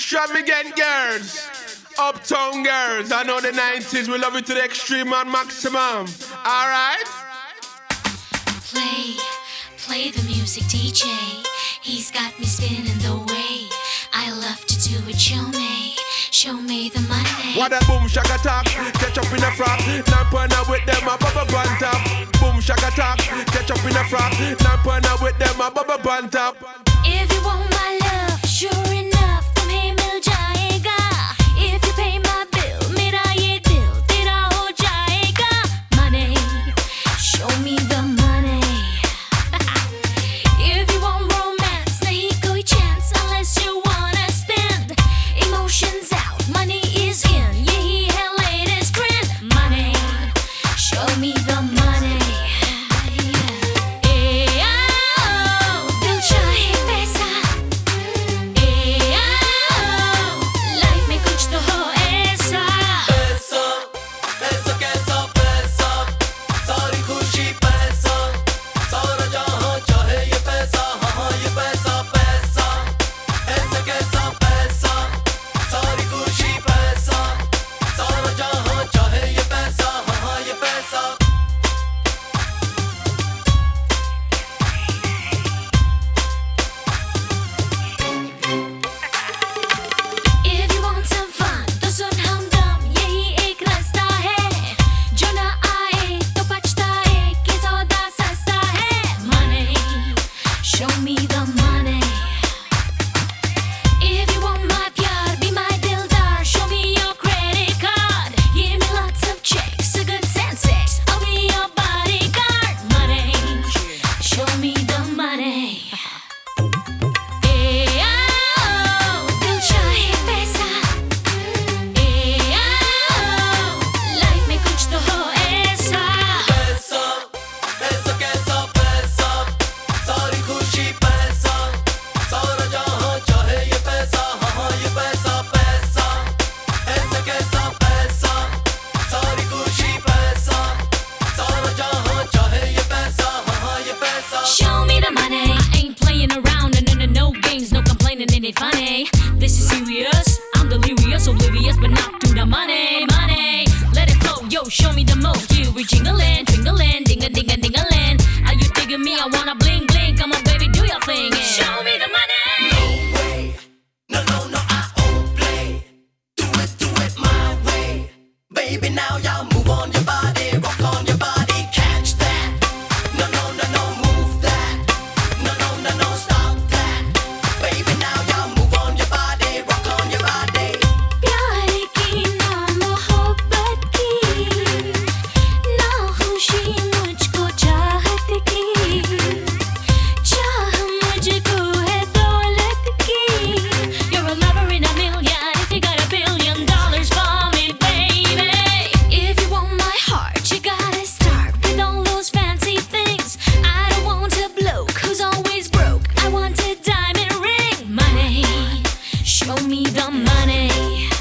extravagant girls. Uptown girls. I know the 90s. We love it to the extreme and maximum. Alright? Play, play the music, DJ. He's got me spinning the way. I love to do it, show me. Show me the money. What a boom shaka talk, catch up in a frog. Lamp on with them, a bubble bun top. Boom shaka talk, catch up in a frog. Lamp on with them, a bubble bun top. show me things, no complaining, ain't it funny? This is serious, I'm delirious, oblivious, but not to the money, money. Let it flow, yo, show me the mo. Here we jingle in, jingle in, ding a ding a ding a land. Are you digging me? I wanna blink. Show me the money.